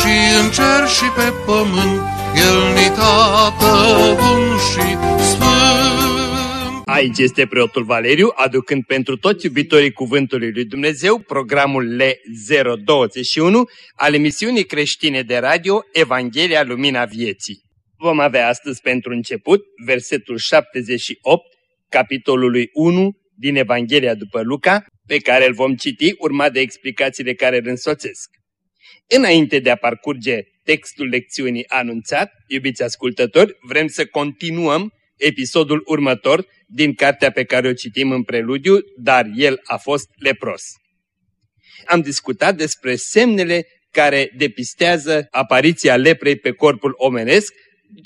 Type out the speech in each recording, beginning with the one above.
și în cer și pe pământ, El ni tată bun și sfânt. Aici este preotul Valeriu, aducând pentru toți iubitorii Cuvântului Lui Dumnezeu programul L021 al emisiunii creștine de radio Evanghelia Lumina Vieții. Vom avea astăzi pentru început versetul 78, capitolului 1 din Evanghelia după Luca, pe care îl vom citi urmat de explicațiile care îl însoțesc. Înainte de a parcurge textul lecțiunii anunțat, iubiți ascultători, vrem să continuăm episodul următor din cartea pe care o citim în preludiu, dar el a fost lepros. Am discutat despre semnele care depistează apariția leprei pe corpul omenesc,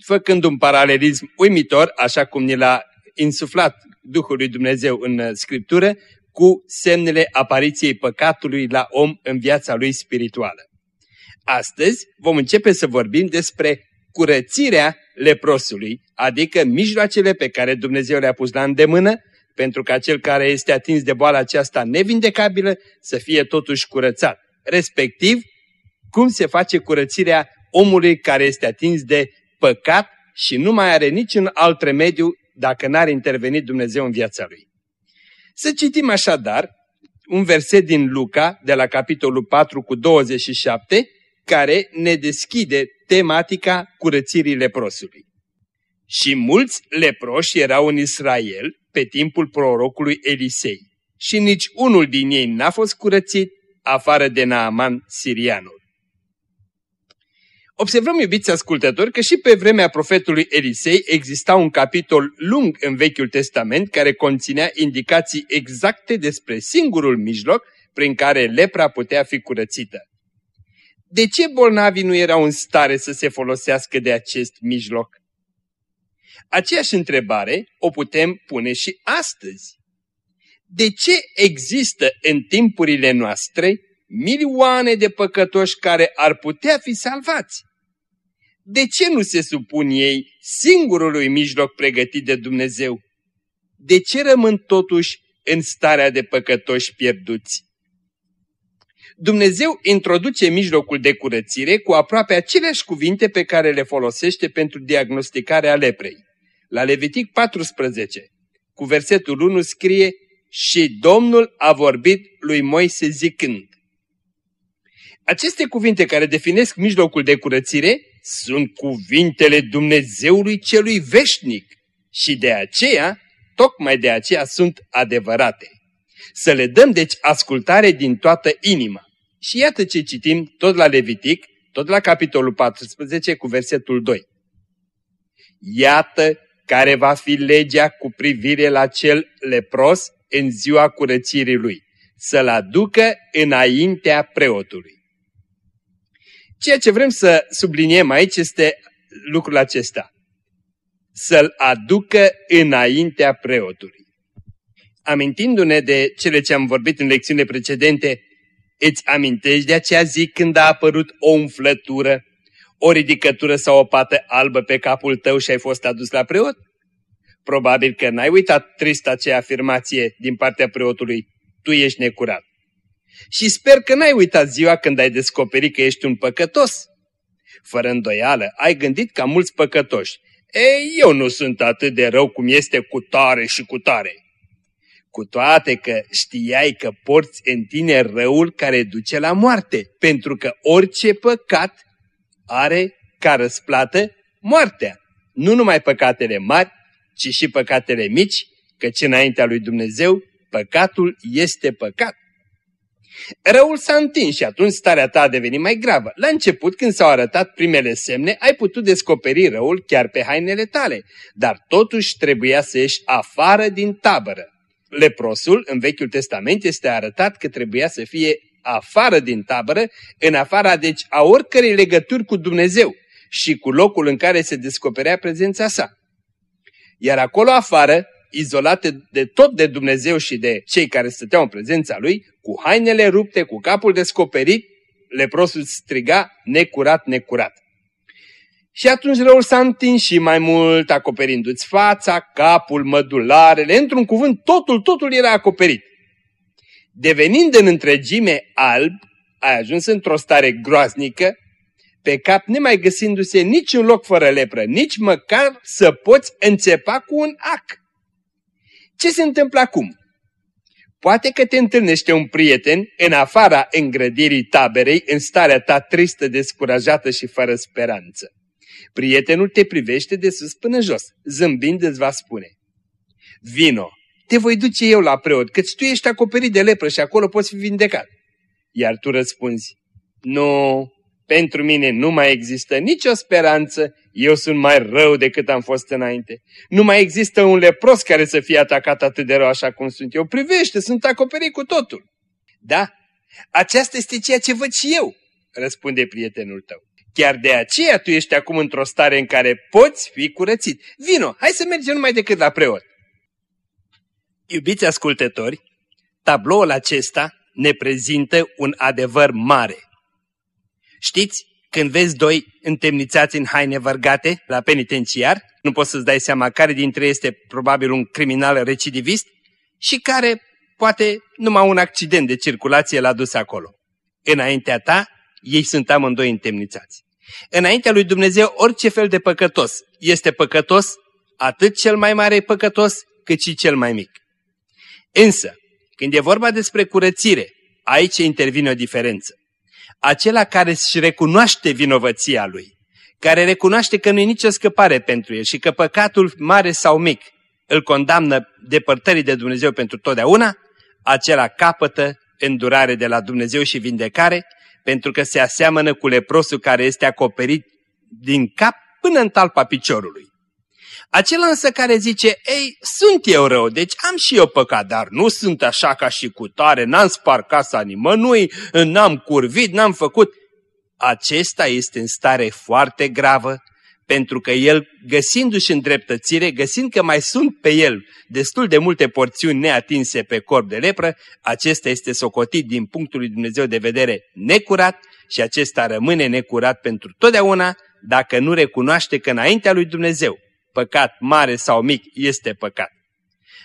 făcând un paralelism uimitor, așa cum ni l-a insuflat Duhul lui Dumnezeu în Scriptură, cu semnele apariției păcatului la om în viața lui spirituală. Astăzi vom începe să vorbim despre curățirea leprosului, adică mijloacele pe care Dumnezeu le-a pus la îndemână pentru ca cel care este atins de boala aceasta nevindecabilă să fie totuși curățat. Respectiv, cum se face curățirea omului care este atins de păcat și nu mai are niciun alt remediu dacă n-ar interveni Dumnezeu în viața lui. Să citim așadar un verset din Luca, de la capitolul 4 cu 27, care ne deschide tematica curățirii leprosului. Și mulți leproși erau în Israel pe timpul prorocului Elisei și nici unul din ei n-a fost curățit afară de Naaman sirianul. Observăm, iubiți ascultători, că și pe vremea profetului Elisei exista un capitol lung în Vechiul Testament care conținea indicații exacte despre singurul mijloc prin care lepra putea fi curățită. De ce bolnavii nu erau în stare să se folosească de acest mijloc? Aceeași întrebare o putem pune și astăzi. De ce există în timpurile noastre milioane de păcătoși care ar putea fi salvați? De ce nu se supun ei singurului mijloc pregătit de Dumnezeu? De ce rămân totuși în starea de păcătoși pierduți? Dumnezeu introduce mijlocul de curățire cu aproape aceleași cuvinte pe care le folosește pentru diagnosticarea leprei. La Levitic 14, cu versetul 1 scrie Și Domnul a vorbit lui Moise zicând. Aceste cuvinte care definesc mijlocul de curățire sunt cuvintele Dumnezeului celui veșnic și de aceea, tocmai de aceea sunt adevărate. Să le dăm deci ascultare din toată inima. Și iată ce citim tot la Levitic, tot la capitolul 14 cu versetul 2. Iată care va fi legea cu privire la cel lepros în ziua curățirii lui, să-l aducă înaintea preotului. Ceea ce vrem să subliniem aici este lucrul acesta. Să-l aducă înaintea preotului. Amintindu-ne de cele ce am vorbit în lecțiunile precedente, îți amintești de aceea zi când a apărut o umflătură, o ridicătură sau o pată albă pe capul tău și ai fost adus la preot? Probabil că n-ai uitat trist aceea afirmație din partea preotului, tu ești necurat. Și sper că n-ai uitat ziua când ai descoperit că ești un păcătos. Fără îndoială, ai gândit ca mulți păcătoși. Ei, eu nu sunt atât de rău cum este cu tare și cu tare. Cu toate că știai că porți în tine răul care duce la moarte, pentru că orice păcat are ca răsplată moartea. Nu numai păcatele mari, ci și păcatele mici, căci înaintea lui Dumnezeu păcatul este păcat. Răul s-a întins și atunci starea ta a devenit mai gravă. La început, când s-au arătat primele semne, ai putut descoperi răul chiar pe hainele tale, dar totuși trebuia să ieși afară din tabără. Leprosul, în Vechiul Testament, este arătat că trebuia să fie afară din tabără, în afara deci a oricărei legături cu Dumnezeu și cu locul în care se descoperea prezența sa. Iar acolo afară, izolate de tot de Dumnezeu și de cei care stăteau în prezența lui, cu hainele rupte, cu capul descoperit, leprosul striga, necurat, necurat. Și atunci răul s-a întins și mai mult, acoperindu-ți fața, capul, mădularele, într-un cuvânt, totul, totul era acoperit. Devenind în întregime alb, ai ajuns într-o stare groaznică, pe cap nemai găsindu-se niciun loc fără lepră, nici măcar să poți înțepa cu un ac. Ce se întâmplă acum? Poate că te întâlnește un prieten în afara îngrădirii taberei, în starea ta tristă, descurajată și fără speranță. Prietenul te privește de sus până jos, zâmbind îți va spune. Vino, te voi duce eu la preot, căci tu ești acoperit de lepră și acolo poți fi vindecat. Iar tu răspunzi, nu, pentru mine nu mai există nicio speranță, eu sunt mai rău decât am fost înainte. Nu mai există un lepros care să fie atacat atât de rău așa cum sunt eu. Privește, sunt acoperit cu totul. Da, aceasta este ceea ce văd și eu, răspunde prietenul tău. Chiar de aceea tu ești acum într-o stare în care poți fi curățit. Vino, hai să mergem numai decât la preot. Iubiți ascultători, tabloul acesta ne prezintă un adevăr mare. Știți, când vezi doi întemnițați în haine vărgate la penitenciar, nu poți să-ți dai seama care dintre ei este probabil un criminal recidivist și care poate numai un accident de circulație l-a dus acolo. Înaintea ta, ei sunt amândoi întemnițați. Înaintea lui Dumnezeu, orice fel de păcătos este păcătos, atât cel mai mare păcătos, cât și cel mai mic. Însă, când e vorba despre curățire, aici intervine o diferență acela care își recunoaște vinovăția lui, care recunoaște că nu e nicio scăpare pentru el și că păcatul mare sau mic îl condamnă depărtării de Dumnezeu pentru totdeauna, acela capătă îndurare de la Dumnezeu și vindecare, pentru că se aseamănă cu leprosul care este acoperit din cap până în talpa piciorului. Acela însă care zice, ei, sunt eu rău, deci am și eu păcat, dar nu sunt așa ca și cu tare, n-am spart casa nimănui, n-am curvit, n-am făcut. Acesta este în stare foarte gravă, pentru că el, găsindu-și îndreptățire, găsind că mai sunt pe el destul de multe porțiuni neatinse pe corp de lepră, acesta este socotit din punctul lui Dumnezeu de vedere necurat și acesta rămâne necurat pentru totdeauna dacă nu recunoaște că înaintea lui Dumnezeu păcat mare sau mic, este păcat.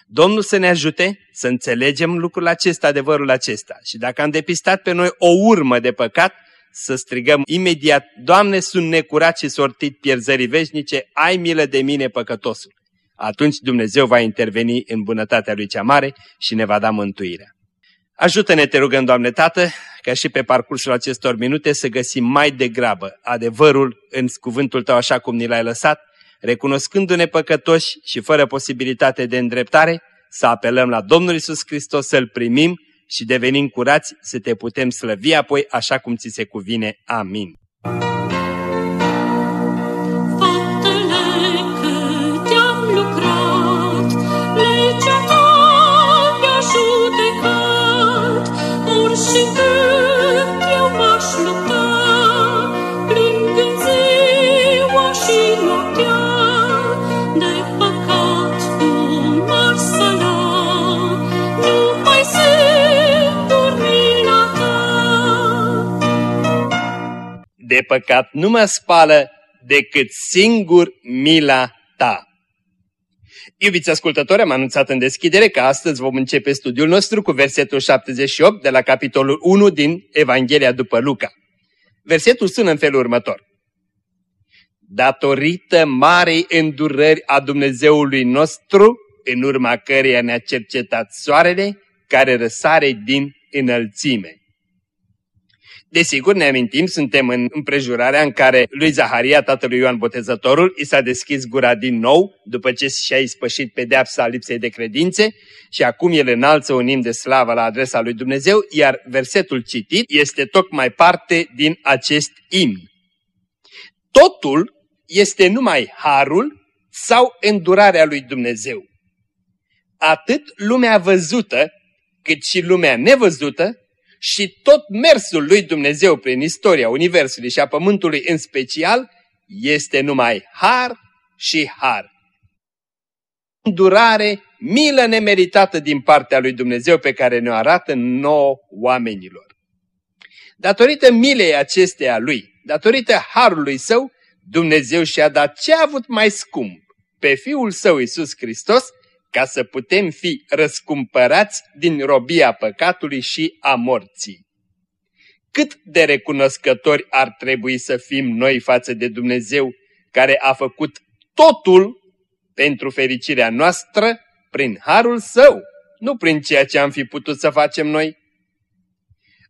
Domnul să ne ajute să înțelegem lucrul acesta, adevărul acesta. Și dacă am depistat pe noi o urmă de păcat, să strigăm imediat, Doamne, sunt necurat și sortit pierzării veșnice, ai milă de mine păcătosul. Atunci Dumnezeu va interveni în bunătatea Lui cea mare și ne va da mântuirea. Ajută-ne, te rugăm, Doamne Tată, ca și pe parcursul acestor minute să găsim mai degrabă adevărul în cuvântul Tău așa cum ni l-ai lăsat, recunoscându-ne păcătoși și fără posibilitate de îndreptare, să apelăm la Domnul Isus Hristos să-L primim și devenim curați să te putem slăvi apoi așa cum ți se cuvine. Amin. De păcat nu mă spală decât singur mila ta. Iubiți ascultători, am anunțat în deschidere că astăzi vom începe studiul nostru cu versetul 78 de la capitolul 1 din Evanghelia după Luca. Versetul sună în felul următor. Datorită marei îndurări a Dumnezeului nostru, în urma căreia ne-a cercetat soarele, care răsare din înălțime. Desigur, ne amintim, suntem în împrejurarea în care lui Zaharia, tatălui Ioan Botezătorul, i s-a deschis gura din nou, după ce și-a ispășit pedeapsa lipsei de credințe și acum el înalță un imn de slavă la adresa lui Dumnezeu, iar versetul citit este tocmai parte din acest imn. Totul este numai harul sau îndurarea lui Dumnezeu. Atât lumea văzută, cât și lumea nevăzută, și tot mersul lui Dumnezeu prin istoria Universului și a Pământului în special este numai har și har. Îndurare, milă nemeritată din partea lui Dumnezeu pe care ne-o arată nouă oamenilor. Datorită milei acesteia lui, datorită harului său, Dumnezeu și-a dat ce a avut mai scump, pe Fiul Său Iisus Hristos, ca să putem fi răscumpărați din robia păcatului și a morții. Cât de recunoscători ar trebui să fim noi față de Dumnezeu, care a făcut totul pentru fericirea noastră prin harul său, nu prin ceea ce am fi putut să facem noi.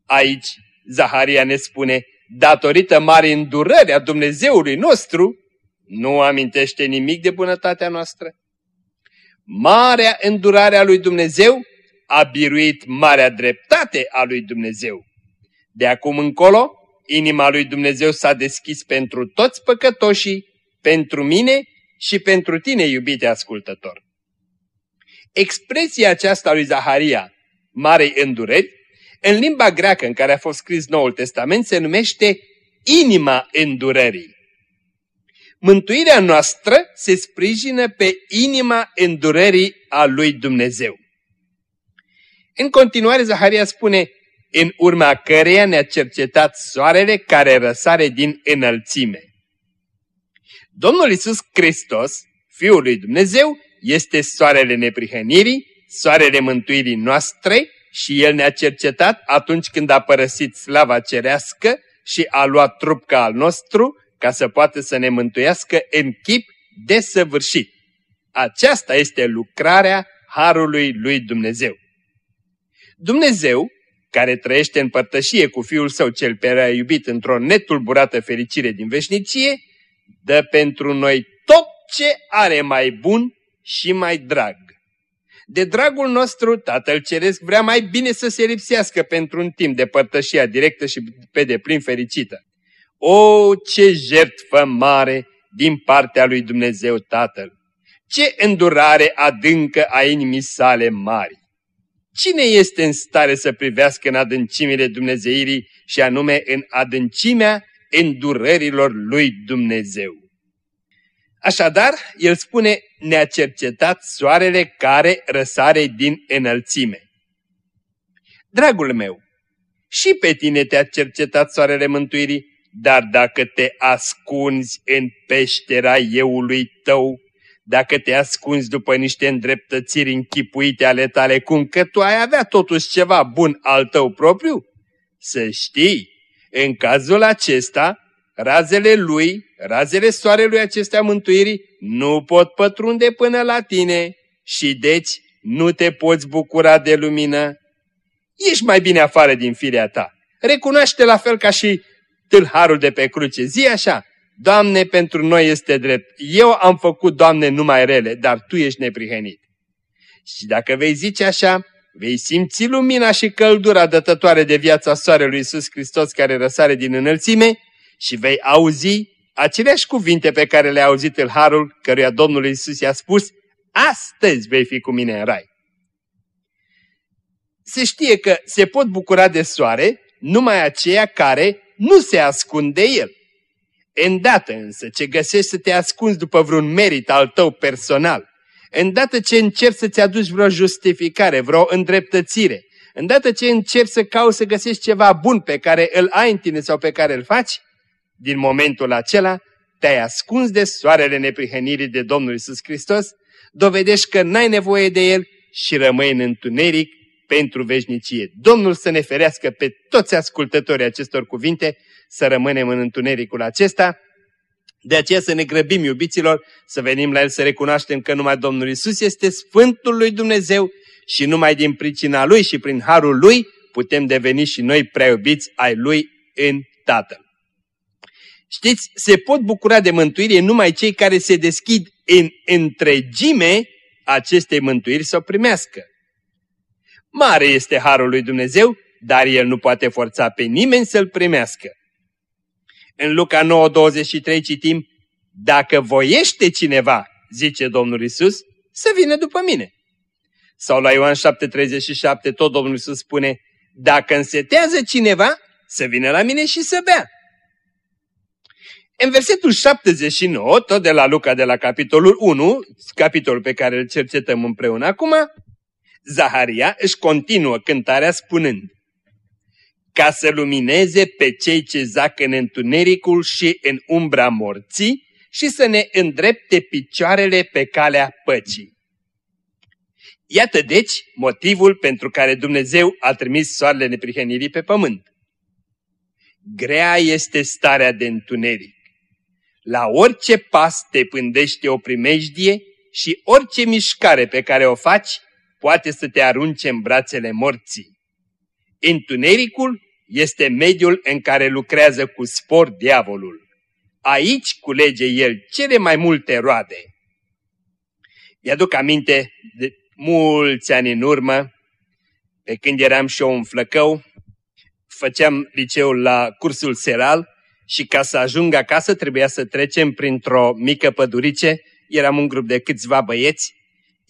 Aici Zaharia ne spune, datorită mari îndurări a Dumnezeului nostru, nu amintește nimic de bunătatea noastră. Marea îndurare a lui Dumnezeu a biruit marea dreptate a lui Dumnezeu. De acum încolo, inima lui Dumnezeu s-a deschis pentru toți păcătoșii, pentru mine și pentru tine, iubite ascultător. Expresia aceasta lui Zaharia, marei îndureri, în limba greacă în care a fost scris Noul Testament se numește inima îndurării. Mântuirea noastră se sprijină pe inima îndurării a lui Dumnezeu. În continuare, Zaharia spune, în urma căreia ne-a cercetat soarele care răsare din înălțime. Domnul Isus Hristos, Fiul lui Dumnezeu, este soarele neprihănirii, soarele mântuirii noastre și El ne-a cercetat atunci când a părăsit slava cerească și a luat trup ca al nostru ca să poată să ne mântuiască în chip desăvârșit. Aceasta este lucrarea Harului lui Dumnezeu. Dumnezeu, care trăiește în părtășie cu Fiul Său cel pe iubit într-o netulburată fericire din veșnicie, dă pentru noi tot ce are mai bun și mai drag. De dragul nostru, Tatăl Ceresc vrea mai bine să se lipsească pentru un timp de părtășia directă și pe deplin fericită. O, ce jertfă mare din partea lui Dumnezeu Tatăl! Ce îndurare adâncă a inimii sale mari! Cine este în stare să privească în adâncimile Dumnezeirii și anume în adâncimea îndurărilor lui Dumnezeu? Așadar, el spune, ne-a cercetat soarele care răsare din înălțime. Dragul meu, și pe tine te-a cercetat soarele mântuirii, dar dacă te ascunzi în peștera euului tău, dacă te ascunzi după niște îndreptățiri închipuite ale tale, cum că tu ai avea totuși ceva bun al tău propriu, să știi, în cazul acesta, razele lui, razele soarelui acestea mântuirii, nu pot pătrunde până la tine și deci nu te poți bucura de lumină. Ești mai bine afară din firea ta. Recunoaște la fel ca și tâlharul de pe cruce. Zi așa, Doamne, pentru noi este drept. Eu am făcut, Doamne, numai rele, dar Tu ești neprihănit. Și dacă vei zice așa, vei simți lumina și căldura dătătoare de viața soarelui Iisus Hristos care răsare din înălțime și vei auzi aceleași cuvinte pe care le-a auzit el Harul, căruia Domnul Iisus i-a spus, astăzi vei fi cu mine în rai. Se știe că se pot bucura de soare numai aceia care nu se ascund de el. Îndată însă ce găsești să te ascunzi după vreun merit al tău personal, îndată ce încerci să-ți aduci vreo justificare, vreo îndreptățire, îndată ce încerci să cauți să găsești ceva bun pe care îl ai în tine sau pe care îl faci, din momentul acela te-ai ascuns de soarele neprihănirii de Domnul Isus Hristos, dovedești că n-ai nevoie de El și rămâi în întuneric pentru veșnicie. Domnul să ne ferească pe toți ascultătorii acestor cuvinte să rămânem în întunericul acesta. De aceea să ne grăbim, iubiților, să venim la El să recunoaștem că numai Domnul Isus este Sfântul lui Dumnezeu și numai din pricina Lui și prin Harul Lui putem deveni și noi prea iubiți ai Lui în Tatăl. Știți, se pot bucura de mântuire numai cei care se deschid în întregime acestei mântuiri să o primească. Mare este harul lui Dumnezeu, dar el nu poate forța pe nimeni să-l primească. În Luca 9:23 citim, Dacă voiește cineva, zice Domnul Isus, să vină după mine. Sau la Ioan 7:37 tot Domnul Isus spune, Dacă însetează cineva, să vină la mine și să bea. În versetul 79, tot de la Luca de la capitolul 1, capitolul pe care îl cercetăm împreună acum, Zaharia își continuă cântarea spunând Ca să lumineze pe cei ce zac în întunericul și în umbra morții și să ne îndrepte picioarele pe calea păcii. Iată deci motivul pentru care Dumnezeu a trimis soarele neprihănirii pe pământ. Grea este starea de întuneric. La orice pas te pândește o primejdie și orice mișcare pe care o faci poate să te arunce în brațele morții. Întunericul este mediul în care lucrează cu spor diavolul. Aici culege el cele mai multe roade. Mi-aduc aminte de mulți ani în urmă, pe când eram și eu un flăcău, făceam liceul la cursul seral și ca să ajung acasă trebuia să trecem printr-o mică pădurice, eram un grup de câțiva băieți,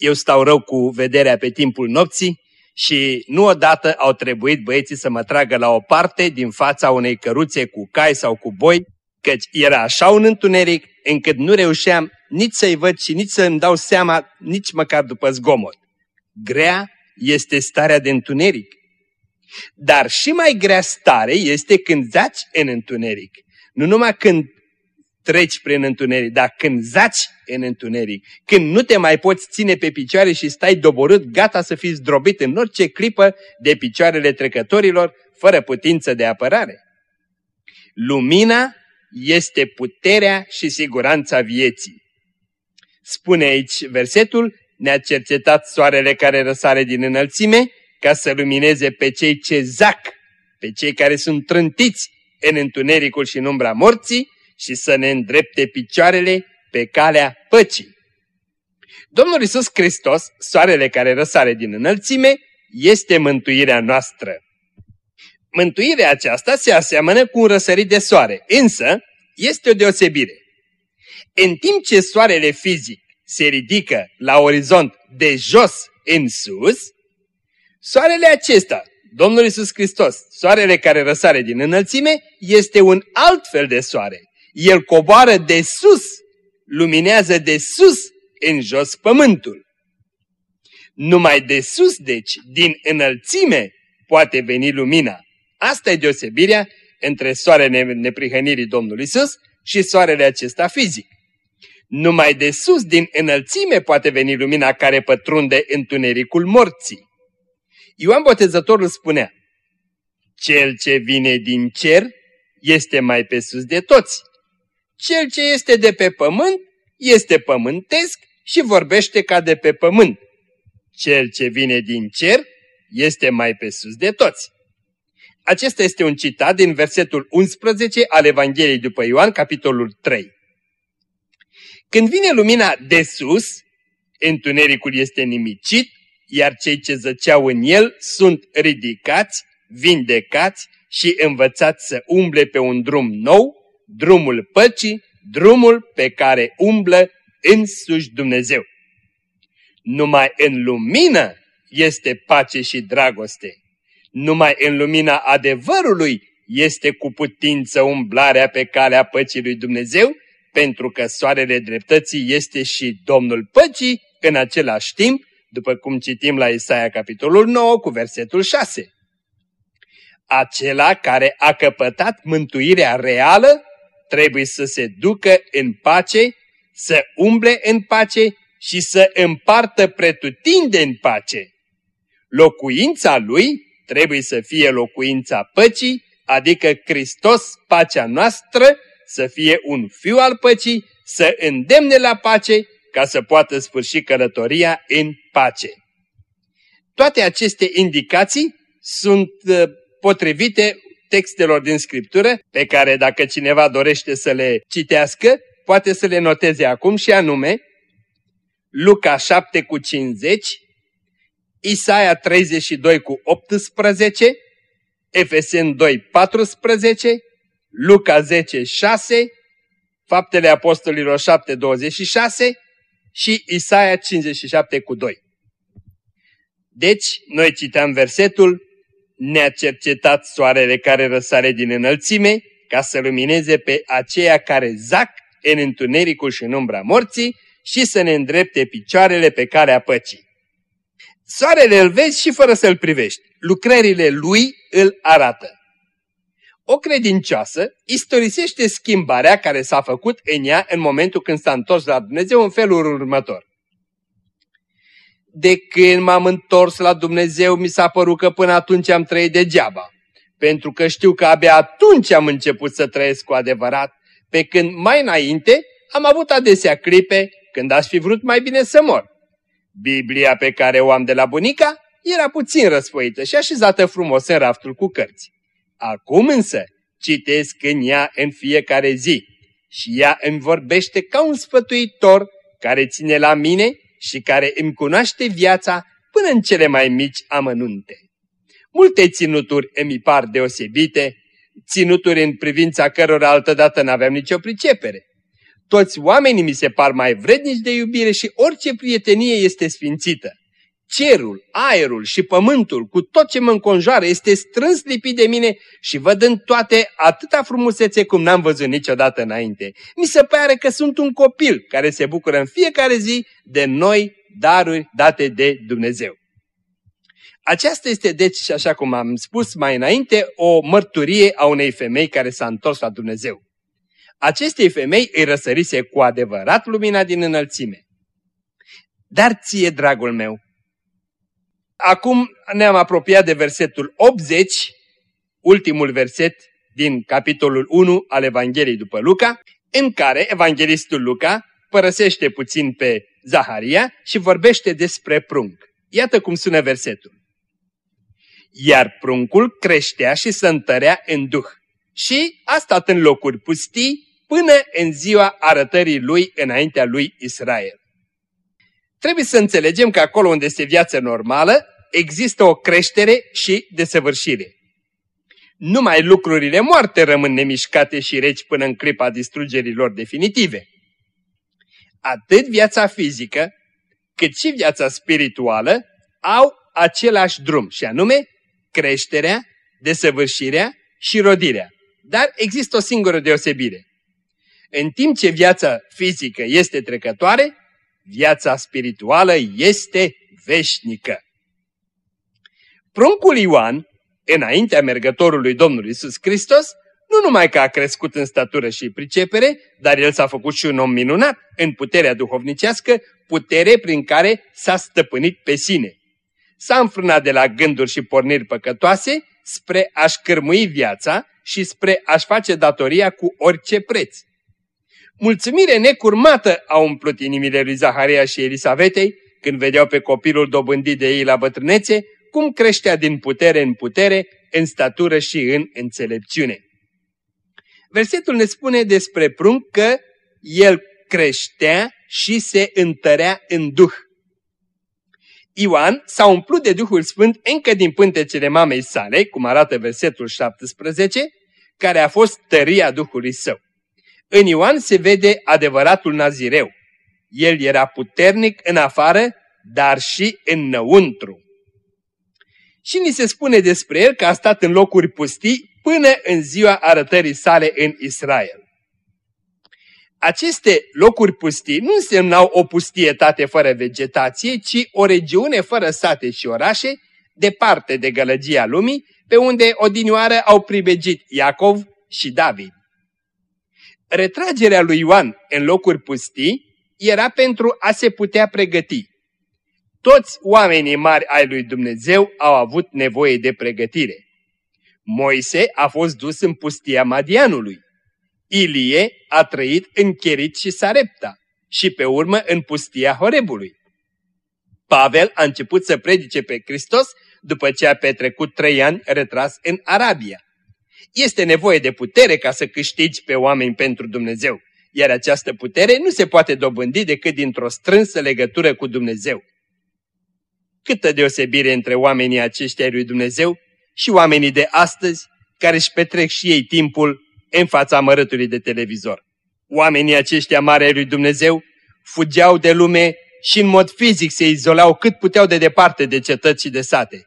eu stau rău cu vederea pe timpul nopții și nu odată au trebuit băieții să mă tragă la o parte din fața unei căruțe cu cai sau cu boi, căci era așa un întuneric încât nu reușeam nici să-i văd și nici să-mi dau seama, nici măcar după zgomot. Grea este starea de întuneric. Dar și mai grea stare este când zaci în întuneric. Nu numai când treci prin întuneric, dar când zaci în întuneric, când nu te mai poți ține pe picioare și stai doborât, gata să fii zdrobit în orice clipă de picioarele trecătorilor, fără putință de apărare. Lumina este puterea și siguranța vieții. Spune aici versetul, ne-a cercetat soarele care răsare din înălțime, ca să lumineze pe cei ce zac, pe cei care sunt trântiți în întunericul și în umbra morții și să ne îndrepte picioarele pe calea păcii. Domnul Isus Hristos, soarele care răsare din înălțime, este mântuirea noastră. Mântuirea aceasta se aseamănă cu un răsărit de soare, însă este o deosebire. În timp ce soarele fizic se ridică la orizont de jos în sus, soarele acesta, Domnul Isus Hristos, soarele care răsare din înălțime, este un alt fel de soare. El coboară de sus, luminează de sus în jos pământul. Numai de sus, deci, din înălțime, poate veni lumina. Asta e deosebirea între soarele neprihănirii Domnului Isus și soarele acesta fizic. Numai de sus, din înălțime, poate veni lumina care pătrunde întunericul morții. Ioan Botezătorul spunea, Cel ce vine din cer este mai pe sus de toți. Cel ce este de pe pământ este pământesc și vorbește ca de pe pământ. Cel ce vine din cer este mai pe sus de toți. Acesta este un citat din versetul 11 al Evangheliei după Ioan, capitolul 3. Când vine lumina de sus, întunericul este nimicit, iar cei ce zăceau în el sunt ridicați, vindecați și învățați să umble pe un drum nou, drumul păcii, drumul pe care umblă însuși Dumnezeu. Numai în lumină este pace și dragoste. Numai în lumina adevărului este cu putință umblarea pe calea păcii lui Dumnezeu, pentru că soarele dreptății este și Domnul păcii în același timp, după cum citim la Isaia capitolul 9 cu versetul 6. Acela care a căpătat mântuirea reală trebuie să se ducă în pace, să umble în pace și să împartă pretutinde în pace. Locuința lui trebuie să fie locuința păcii, adică Hristos, pacea noastră, să fie un fiu al păcii, să îndemne la pace ca să poată sfârși călătoria în pace. Toate aceste indicații sunt uh, potrivite textelor din Scriptură, pe care dacă cineva dorește să le citească, poate să le noteze acum și anume Luca 7 cu 50, Isaia 32 cu 18, Efesen 2, 14, Luca 10, 6, Faptele Apostolilor 7, 26 și Isaia 57 cu 2. Deci, noi citeam versetul, Ne-a cercetat soarele care răsare din înălțime ca să lumineze pe aceia care zac în întunericul și în umbra morții și să ne îndrepte picioarele pe calea păcii. Soarele îl vezi și fără să-l privești. Lucrările lui îl arată. O credincioasă istorisește schimbarea care s-a făcut în ea în momentul când s-a întors la Dumnezeu în felul următor. De când m-am întors la Dumnezeu, mi s-a părut că până atunci am trăit degeaba, pentru că știu că abia atunci am început să trăiesc cu adevărat, pe când mai înainte am avut adesea clipe când aș fi vrut mai bine să mor. Biblia pe care o am de la bunica era puțin răsfoită și așezată frumos în raftul cu cărți. Acum însă citesc în ea în fiecare zi și ea îmi vorbește ca un sfătuitor care ține la mine și care îmi cunoaște viața până în cele mai mici amănunte. Multe ținuturi îmi par deosebite, ținuturi în privința cărora altădată n-aveam nicio pricepere. Toți oamenii mi se par mai vrednici de iubire și orice prietenie este sfințită. Cerul, aerul și pământul, cu tot ce mă înconjoară, este strâns lipit de mine și văd în toate atâta frumusețe cum n-am văzut niciodată înainte. Mi se pare că sunt un copil care se bucură în fiecare zi de noi daruri date de Dumnezeu. Aceasta este, deci, așa cum am spus mai înainte, o mărturie a unei femei care s-a întors la Dumnezeu. Acestei femei îi răsărise cu adevărat lumina din înălțime. Dar ție, dragul meu, acum ne-am apropiat de versetul 80, ultimul verset din capitolul 1 al Evangheliei după Luca, în care evanghelistul Luca părăsește puțin pe Zaharia și vorbește despre prunc. Iată cum sună versetul. Iar pruncul creștea și se întărea în duh și a stat în locuri pustii până în ziua arătării lui înaintea lui Israel. Trebuie să înțelegem că acolo unde este viață normală, există o creștere și desăvârșire. Numai lucrurile moarte rămân nemișcate și reci până în clipa distrugerilor definitive. Atât viața fizică, cât și viața spirituală au același drum, și anume creșterea, desăvârșirea și rodirea. Dar există o singură deosebire. În timp ce viața fizică este trecătoare, viața spirituală este veșnică. Pruncul Ioan, înaintea mergătorului Domnului Isus Hristos, nu numai că a crescut în statură și pricepere, dar el s-a făcut și un om minunat în puterea duhovnicească, putere prin care s-a stăpânit pe sine. S-a înfrânat de la gânduri și porniri păcătoase spre a-și cărmui viața și spre a-și face datoria cu orice preț. Mulțumire necurmată a umplut inimile lui Zaharia și Elisavetei când vedeau pe copilul dobândit de ei la bătrânețe, cum creștea din putere în putere, în statură și în înțelepciune. Versetul ne spune despre prunc că el creștea și se întărea în duh. Ioan s-a umplut de Duhul Sfânt încă din pântecele mamei sale, cum arată versetul 17, care a fost tăria Duhului său. În Ioan se vede adevăratul nazireu. El era puternic în afară, dar și înăuntru. Și ni se spune despre el că a stat în locuri pustii până în ziua arătării sale în Israel. Aceste locuri pustii nu însemnau o pustietate fără vegetație, ci o regiune fără sate și orașe, departe de gălăgia lumii, pe unde odinioară au pribegit Iacov și David. Retragerea lui Ioan în locuri pustii era pentru a se putea pregăti. Toți oamenii mari ai lui Dumnezeu au avut nevoie de pregătire. Moise a fost dus în pustia Madianului. Ilie a trăit în Cherit și Sarepta și pe urmă în pustia Horebului. Pavel a început să predice pe Hristos după ce a petrecut trei ani retras în Arabia. Este nevoie de putere ca să câștigi pe oameni pentru Dumnezeu, iar această putere nu se poate dobândi decât dintr-o strânsă legătură cu Dumnezeu. Câtă deosebire între oamenii aceștia lui Dumnezeu și oamenii de astăzi, care își petrec și ei timpul în fața mărătului de televizor. Oamenii aceștia mari ai lui Dumnezeu fugeau de lume și în mod fizic se izolau cât puteau de departe de cetăți și de sate.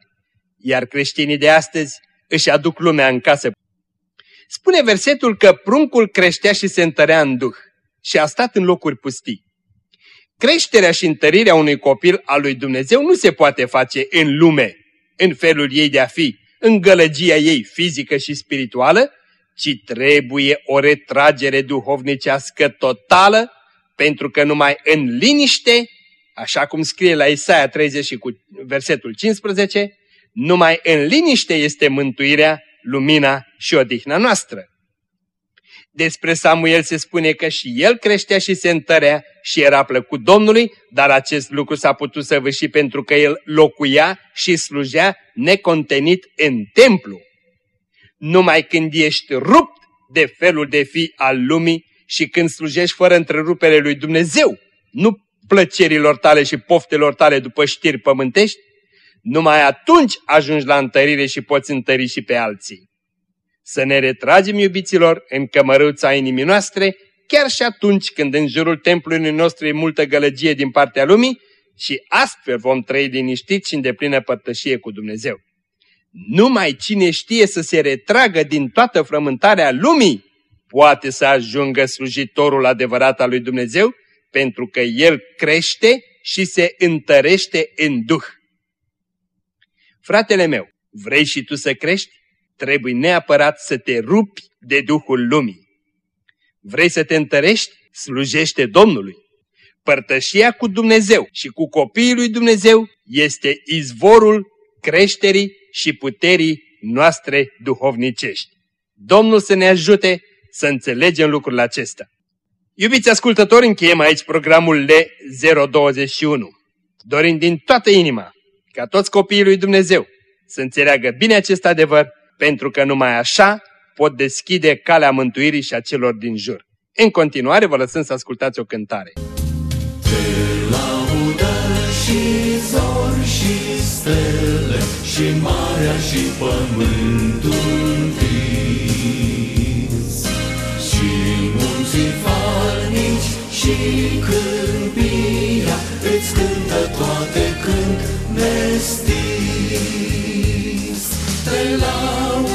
iar creștinii de astăzi își aduc lumea în casă. Spune versetul că pruncul creștea și se întărea în duh și a stat în locuri pustii. Creșterea și întărirea unui copil al lui Dumnezeu nu se poate face în lume, în felul ei de a fi, în gălăgia ei fizică și spirituală, ci trebuie o retragere duhovnicească totală, pentru că numai în liniște, așa cum scrie la Isaia 30 cu versetul 15, numai în liniște este mântuirea, lumina și odihna noastră. Despre Samuel se spune că și el creștea și se întărea și era plăcut Domnului, dar acest lucru s-a putut săvârși pentru că el locuia și slujea necontenit în templu. Numai când ești rupt de felul de fi al lumii și când slujești fără întrerupere lui Dumnezeu, nu plăcerilor tale și poftelor tale după știri pământești, numai atunci ajungi la întărire și poți întări și pe alții. Să ne retragem, iubiților, în cămăruța inimii noastre, chiar și atunci când în jurul templului nostru e multă gălăgie din partea lumii și astfel vom trăi liniștiți și în deplină părtășie cu Dumnezeu. Numai cine știe să se retragă din toată frământarea lumii, poate să ajungă slujitorul adevărat al lui Dumnezeu, pentru că el crește și se întărește în Duh. Fratele meu, vrei și tu să crești? Trebuie neapărat să te rupi de Duhul lumii. Vrei să te întărești? Slujește Domnului. Părtășia cu Dumnezeu și cu copiii lui Dumnezeu este izvorul creșterii și puterii noastre duhovnicești. Domnul să ne ajute să înțelegem lucrul acesta. Iubiți ascultători, încheiem aici programul L021, dorind din toată inima ca toți copiii lui Dumnezeu să înțeleagă bine acest adevăr, pentru că numai așa pot deschide calea mântuirii și a celor din jur. În continuare vă lăsăm să ascultați o cântare. Te laudă și zori și stele și marea și pământul vis și munții falnici și câmpia îți cântă toate cânt nestis. Te